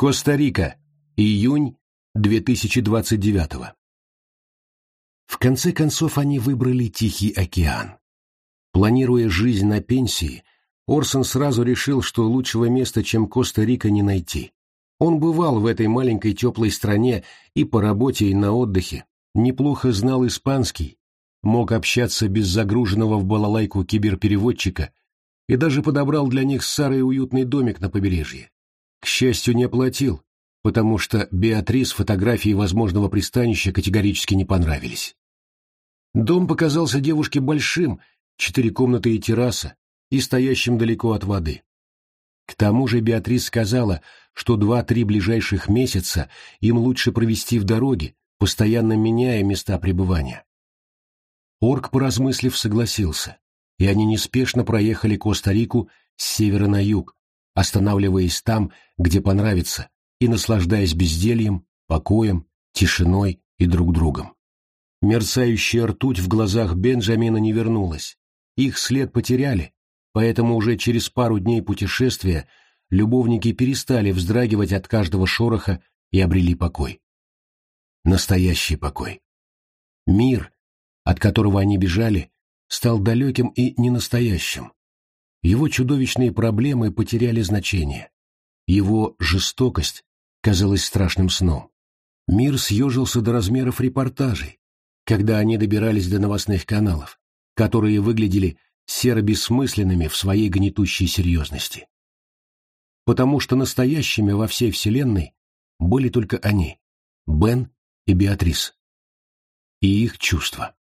Коста-Рика. Июнь 2029 В конце концов они выбрали Тихий океан. Планируя жизнь на пенсии, Орсон сразу решил, что лучшего места, чем Коста-Рика, не найти. Он бывал в этой маленькой теплой стране и по работе, и на отдыхе, неплохо знал испанский, мог общаться без загруженного в балалайку киберпереводчика и даже подобрал для них старый уютный домик на побережье. К счастью, не оплатил, потому что Беатрис фотографии возможного пристанища категорически не понравились. Дом показался девушке большим, четыре комнаты и терраса, и стоящим далеко от воды. К тому же Беатрис сказала, что два-три ближайших месяца им лучше провести в дороге, постоянно меняя места пребывания. Орк, поразмыслив, согласился, и они неспешно проехали Коста-Рику с севера на юг, останавливаясь там, где понравится, и наслаждаясь бездельем, покоем, тишиной и друг другом. Мерцающая ртуть в глазах Бенджамина не вернулась. Их след потеряли, поэтому уже через пару дней путешествия любовники перестали вздрагивать от каждого шороха и обрели покой. Настоящий покой. Мир, от которого они бежали, стал далеким и ненастоящим. Его чудовищные проблемы потеряли значение. Его жестокость казалась страшным сном. Мир съежился до размеров репортажей, когда они добирались до новостных каналов, которые выглядели серо-бессмысленными в своей гнетущей серьезности. Потому что настоящими во всей Вселенной были только они, Бен и Беатрис, и их чувства.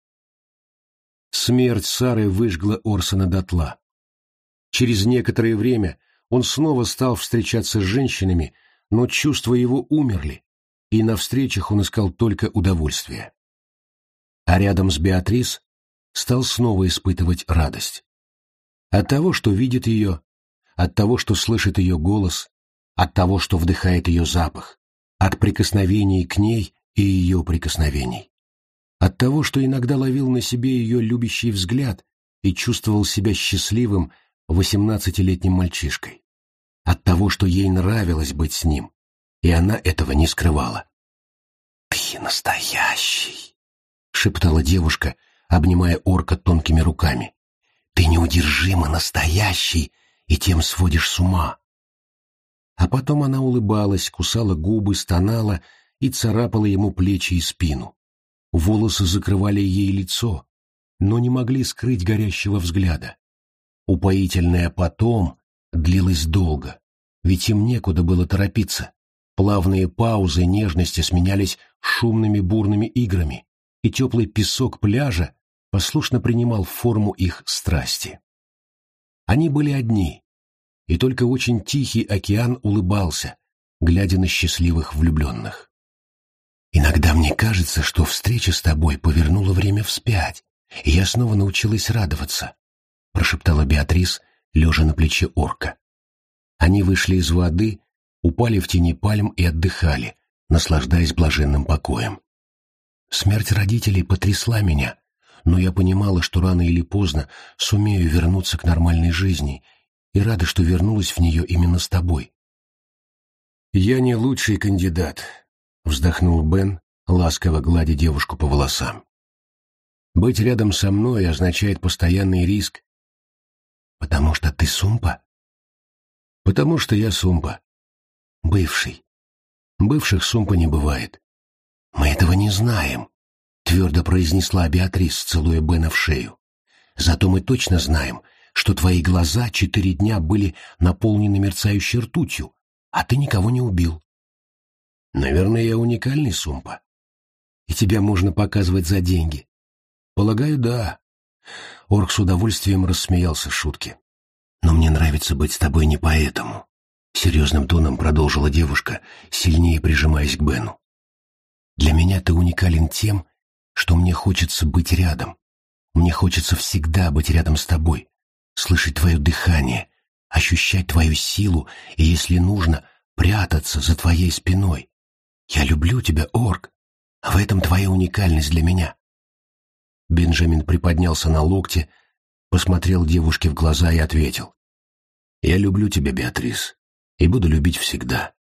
Смерть Сары выжгла Орсона дотла. Через некоторое время он снова стал встречаться с женщинами, но чувства его умерли, и на встречах он искал только удовольствие. А рядом с Беатрис стал снова испытывать радость. От того, что видит ее, от того, что слышит ее голос, от того, что вдыхает ее запах, от прикосновений к ней и ее прикосновений. От того, что иногда ловил на себе ее любящий взгляд и чувствовал себя счастливым восемнадцатилетним мальчишкой. От того, что ей нравилось быть с ним, и она этого не скрывала. «Ты настоящий!» — шептала девушка, обнимая орка тонкими руками. «Ты неудержимо настоящий, и тем сводишь с ума!» А потом она улыбалась, кусала губы, стонала и царапала ему плечи и спину. Волосы закрывали ей лицо, но не могли скрыть горящего взгляда. Упоительное потом длилось долго, ведь им некуда было торопиться. Плавные паузы нежности сменялись шумными бурными играми, и теплый песок пляжа послушно принимал форму их страсти. Они были одни, и только очень тихий океан улыбался, глядя на счастливых влюбленных. «Иногда мне кажется, что встреча с тобой повернула время вспять, и я снова научилась радоваться», — прошептала Беатрис, лежа на плече орка. Они вышли из воды, упали в тени пальм и отдыхали, наслаждаясь блаженным покоем. Смерть родителей потрясла меня, но я понимала, что рано или поздно сумею вернуться к нормальной жизни, и рада, что вернулась в нее именно с тобой. «Я не лучший кандидат», — вздохнул Бен, ласково гладя девушку по волосам. «Быть рядом со мной означает постоянный риск». «Потому что ты Сумпа?» «Потому что я Сумпа. Бывший. Бывших Сумпа не бывает. Мы этого не знаем», — твердо произнесла Беатрис, целуя Бена в шею. «Зато мы точно знаем, что твои глаза четыре дня были наполнены мерцающей ртутью, а ты никого не убил». «Наверное, я уникальный, Сумпа. И тебя можно показывать за деньги». «Полагаю, да». Орк с удовольствием рассмеялся шутке. «Но мне нравится быть с тобой не поэтому», — серьезным тоном продолжила девушка, сильнее прижимаясь к Бену. «Для меня ты уникален тем, что мне хочется быть рядом. Мне хочется всегда быть рядом с тобой, слышать твое дыхание, ощущать твою силу и, если нужно, прятаться за твоей спиной. Я люблю тебя, Орк, а в этом твоя уникальность для меня». Бенджамин приподнялся на локте, посмотрел девушке в глаза и ответил. «Я люблю тебя, Беатрис, и буду любить всегда.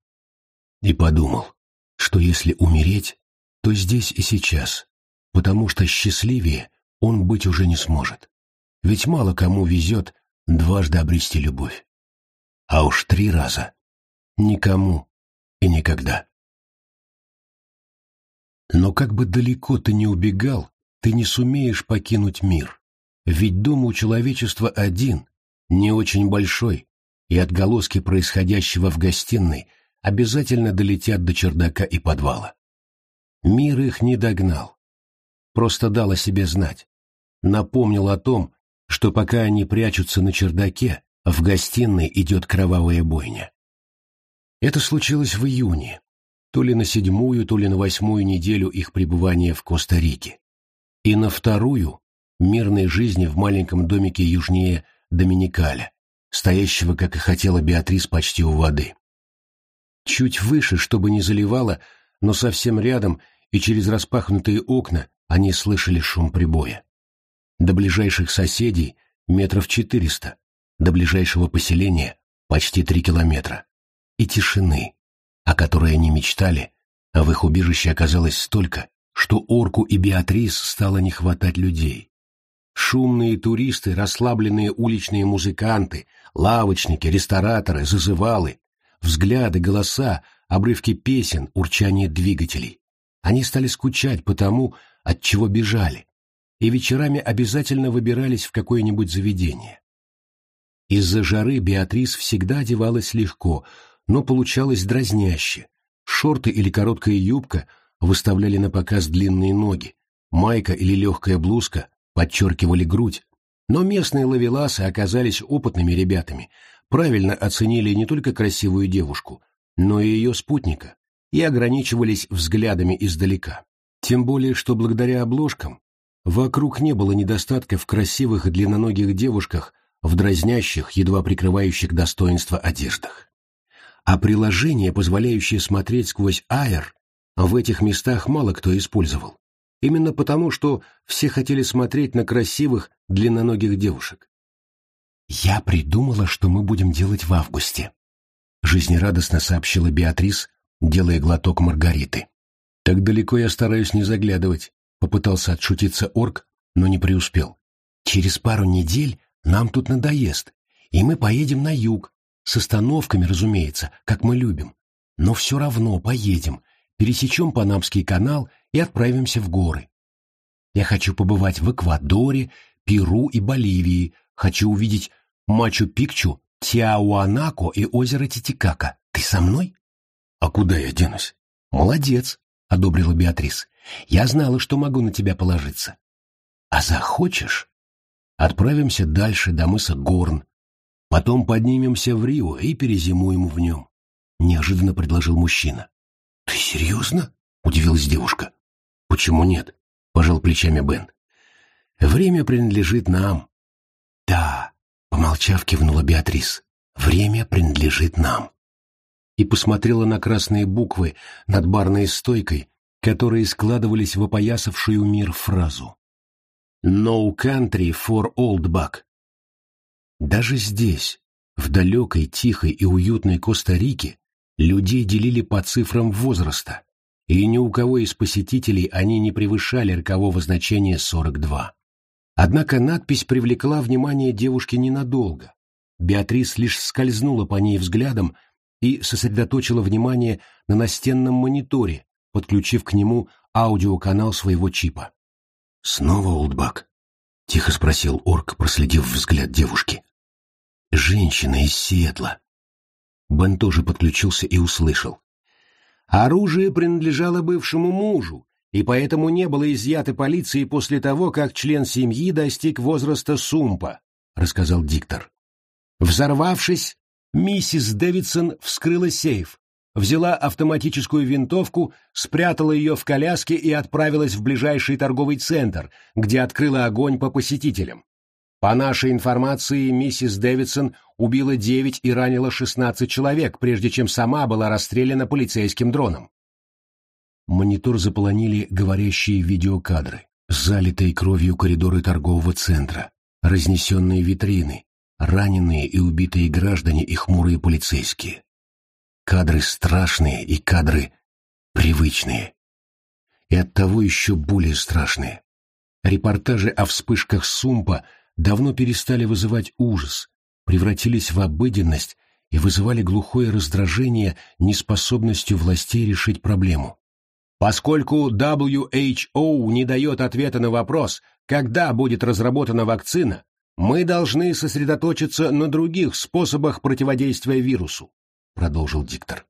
И подумал, что если умереть, то здесь и сейчас, потому что счастливее он быть уже не сможет. Ведь мало кому везет дважды обрести любовь. А уж три раза. Никому и никогда. Но как бы далеко ты ни убегал, ты не сумеешь покинуть мир. Ведь дом у человечества один, не очень большой, и отголоски происходящего в гостиной обязательно долетят до чердака и подвала. Мир их не догнал. Просто дал о себе знать. Напомнил о том, что пока они прячутся на чердаке, в гостиной идет кровавая бойня. Это случилось в июне, то ли на седьмую, то ли на восьмую неделю их пребывания в Коста-Рике, и на вторую — мирной жизни в маленьком домике южнее Доминикаля, стоящего, как и хотела Беатрис, почти у воды. Чуть выше, чтобы не заливало, но совсем рядом и через распахнутые окна они слышали шум прибоя. До ближайших соседей метров четыреста, до ближайшего поселения почти три километра. И тишины, о которой они мечтали, а в их убежище оказалось столько, что Орку и Беатрис стало не хватать людей. Шумные туристы, расслабленные уличные музыканты, лавочники, рестораторы, зазывалы, взгляды, голоса, обрывки песен, урчание двигателей. Они стали скучать по тому, от чего бежали, и вечерами обязательно выбирались в какое-нибудь заведение. Из-за жары Беатрис всегда одевалась легко, но получалось дразняще. Шорты или короткая юбка выставляли на показ длинные ноги, майка или легкая блузка подчеркивали грудь, но местные лавеласы оказались опытными ребятами, правильно оценили не только красивую девушку, но и ее спутника, и ограничивались взглядами издалека. Тем более, что благодаря обложкам вокруг не было недостатка в красивых длинноногих девушках в дразнящих, едва прикрывающих достоинства одеждах. А приложение, позволяющее смотреть сквозь аэр, в этих местах мало кто использовал. Именно потому, что все хотели смотреть на красивых, длинноногих девушек. «Я придумала, что мы будем делать в августе», — жизнерадостно сообщила Беатрис, делая глоток Маргариты. «Так далеко я стараюсь не заглядывать», — попытался отшутиться орк, но не преуспел. «Через пару недель нам тут надоест, и мы поедем на юг, с остановками, разумеется, как мы любим. Но все равно поедем, пересечем Панамский канал и отправимся в горы. Я хочу побывать в Эквадоре, Перу и Боливии, хочу увидеть Мачу-Пикчу, Тиауанако и озеро Титикака. Ты со мной? А куда я денусь? Молодец, одобрила Беатрис. Я знала, что могу на тебя положиться. А захочешь? Отправимся дальше до мыса Горн. Потом поднимемся в Рио и перезимуем в нем. Неожиданно предложил мужчина. Ты серьезно? Удивилась девушка. Почему нет? Пожал плечами Бен. Время принадлежит нам. Да, помолчав, кивнула Беатрис. Время принадлежит нам. И посмотрела на красные буквы над барной стойкой, которые складывались в опоясавшую мир фразу. «No country for old buck». Даже здесь, в далекой, тихой и уютной Коста-Рике, людей делили по цифрам возраста, и ни у кого из посетителей они не превышали рокового значения 42. Однако надпись привлекла внимание девушки ненадолго. Беатрис лишь скользнула по ней взглядом и сосредоточила внимание на настенном мониторе, подключив к нему аудиоканал своего чипа. «Снова Олдбак?» — тихо спросил орк, проследив взгляд девушки. «Женщина из Сиэтла». Бен тоже подключился и услышал. Оружие принадлежало бывшему мужу, и поэтому не было изъято полицией после того, как член семьи достиг возраста Сумпа, рассказал диктор. Взорвавшись, миссис Дэвидсон вскрыла сейф, взяла автоматическую винтовку, спрятала ее в коляске и отправилась в ближайший торговый центр, где открыла огонь по посетителям. По нашей информации, миссис Дэвидсон убила 9 и ранила 16 человек, прежде чем сама была расстреляна полицейским дроном. Монитор заполонили говорящие видеокадры, залитые кровью коридоры торгового центра, разнесенные витрины, раненые и убитые граждане и хмурые полицейские. Кадры страшные и кадры привычные. И оттого еще более страшные. Репортажи о вспышках Сумпа давно перестали вызывать ужас, превратились в обыденность и вызывали глухое раздражение неспособностью властей решить проблему. Поскольку WHO не дает ответа на вопрос, когда будет разработана вакцина, мы должны сосредоточиться на других способах противодействия вирусу, продолжил диктор.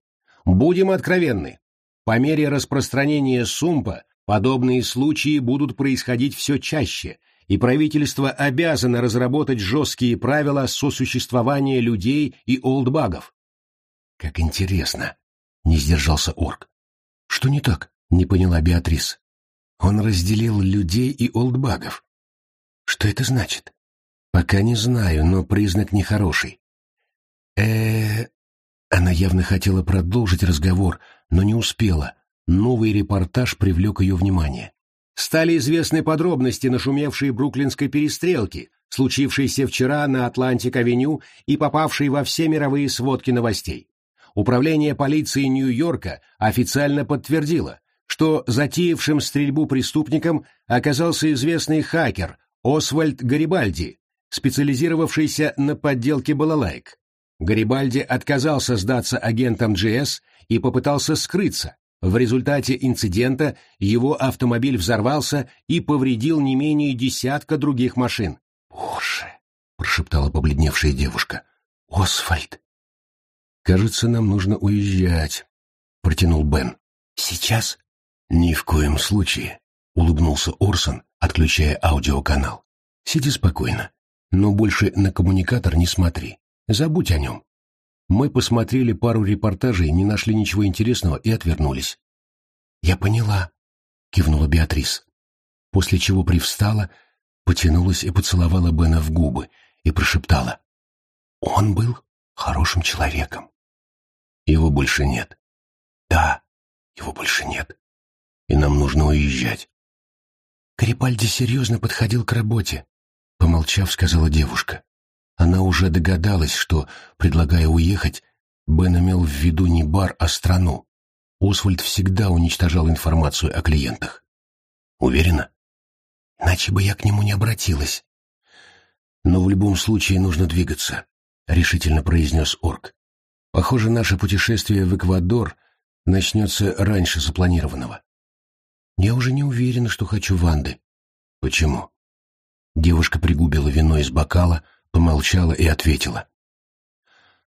Будем откровенны. По мере распространения сумпа подобные случаи будут происходить все чаще, и правительство обязано разработать жесткие правила сосуществования людей и олдбагов. Как интересно, не сдержался орк. Что не так? Не поняла Беатрис. Он разделил людей и олдбагов. Что это значит? Пока не знаю, но признак нехороший. э, -э Она явно хотела продолжить разговор, но не успела. Новый репортаж привлек ее внимание стали известны подробности нашумевшей бруклинской перестрелки, случившейся вчера на Атлантик-авеню и попавшей во все мировые сводки новостей. Управление полиции Нью-Йорка официально подтвердило, что затеявшим стрельбу преступником оказался известный хакер Освальд Гарибальди, специализировавшийся на подделке балалайк. Гарибальди отказался сдаться агентам GS и попытался скрыться, в результате инцидента его автомобиль взорвался и повредил не менее десятка других машин. «Боже!» — прошептала побледневшая девушка. «Освальд!» «Кажется, нам нужно уезжать», — протянул Бен. «Сейчас?» «Ни в коем случае», — улыбнулся Орсон, отключая аудиоканал. «Сиди спокойно, но больше на коммуникатор не смотри. Забудь о нем. Мы посмотрели пару репортажей, не нашли ничего интересного и отвернулись. «Я поняла», — кивнула Беатрис, после чего привстала, потянулась и поцеловала Бена в губы и прошептала. «Он был хорошим человеком». «Его больше нет». «Да, его больше нет. И нам нужно уезжать». Крипальди серьезно подходил к работе, — помолчав, сказала девушка. Она уже догадалась, что, предлагая уехать, Бен имел в виду не бар, а страну. Освальд всегда уничтожал информацию о клиентах. Уверена? Иначе бы я к нему не обратилась. Но в любом случае нужно двигаться, — решительно произнес Орк. Похоже, наше путешествие в Эквадор начнется раньше запланированного. Я уже не уверена, что хочу Ванды. Почему? Девушка пригубила вино из бокала, — помолчала и ответила.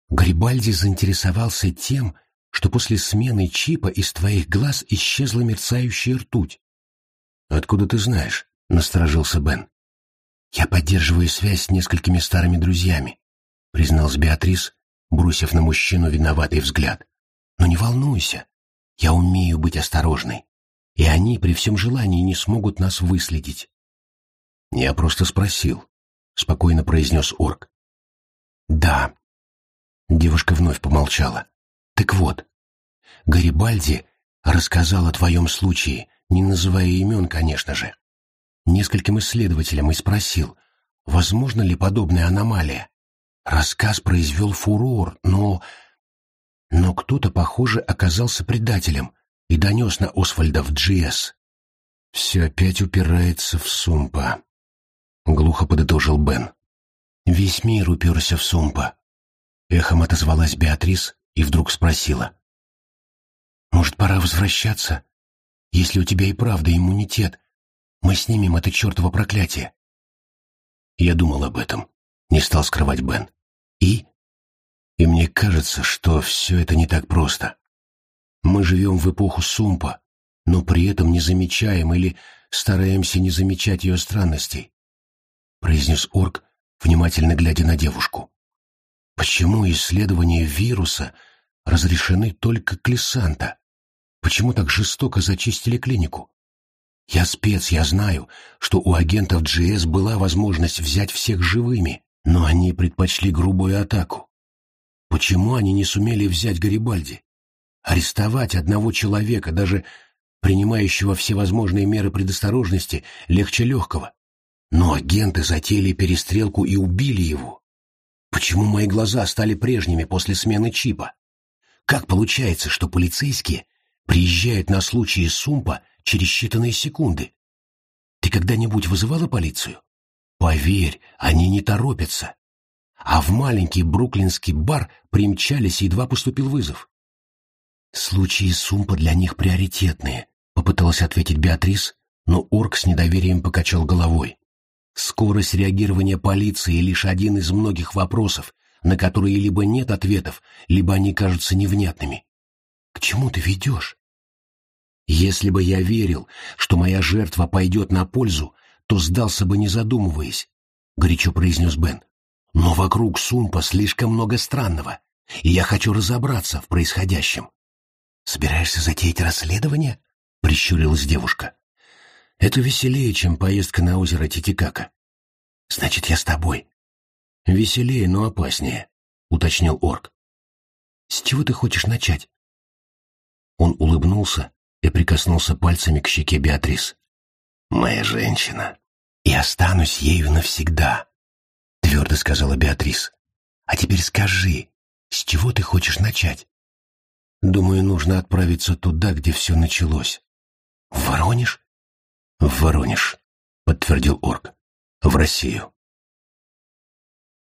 Гарибальди заинтересовался тем, что после смены чипа из твоих глаз исчезла мерцающая ртуть. «Откуда ты знаешь?» — насторожился Бен. «Я поддерживаю связь с несколькими старыми друзьями», — призналась Беатрис, бросив на мужчину виноватый взгляд. «Но не волнуйся, я умею быть осторожной, и они при всем желании не смогут нас выследить». Я просто спросил, — спокойно произнес орк. «Да». Девушка вновь помолчала. «Так вот, Гарибальди рассказал о твоем случае, не называя имен, конечно же. Нескольким исследователям и спросил, возможно ли подобная аномалия. Рассказ произвел фурор, но... Но кто-то, похоже, оказался предателем и донес на Освальда в Джиэс. Все опять упирается в Сумпа. — глухо подытожил Бен. Весь мир уперся в Сумпа. Эхом отозвалась Беатрис и вдруг спросила. «Может, пора возвращаться? Если у тебя и правда иммунитет, мы снимем это чертово проклятие». Я думал об этом, не стал скрывать Бен. И? И мне кажется, что все это не так просто. Мы живем в эпоху Сумпа, но при этом не замечаем или стараемся не замечать ее странностей произнес орк, внимательно глядя на девушку. Почему исследования вируса разрешены только Клесанта? Почему так жестоко зачистили клинику? Я спец, я знаю, что у агентов GS была возможность взять всех живыми, но они предпочли грубую атаку. Почему они не сумели взять Гарибальди? Арестовать одного человека, даже принимающего всевозможные меры предосторожности, легче легкого. Но агенты затеяли перестрелку и убили его. Почему мои глаза стали прежними после смены чипа? Как получается, что полицейские приезжают на случаи Сумпа через считанные секунды? Ты когда-нибудь вызывала полицию? Поверь, они не торопятся. А в маленький бруклинский бар примчались, едва поступил вызов. Случаи Сумпа для них приоритетные, попыталась ответить Беатрис, но орк с недоверием покачал головой. Скорость реагирования полиции лишь один из многих вопросов, на которые либо нет ответов, либо они кажутся невнятными. К чему ты ведешь? Если бы я верил, что моя жертва пойдет на пользу, то сдался бы не задумываясь, — горячо произнес Бен. Но вокруг Сумпа слишком много странного, и я хочу разобраться в происходящем. Собираешься затеять расследование? — прищурилась девушка. Это веселее, чем поездка на озеро Титикака. Значит, я с тобой. Веселее, но опаснее, уточнил орк. С чего ты хочешь начать? Он улыбнулся и прикоснулся пальцами к щеке Беатрис. Моя женщина. И останусь ею навсегда, твердо сказала Беатрис. А теперь скажи, с чего ты хочешь начать? Думаю, нужно отправиться туда, где все началось. В Воронеж? «В Воронеж», — подтвердил орк. «В Россию».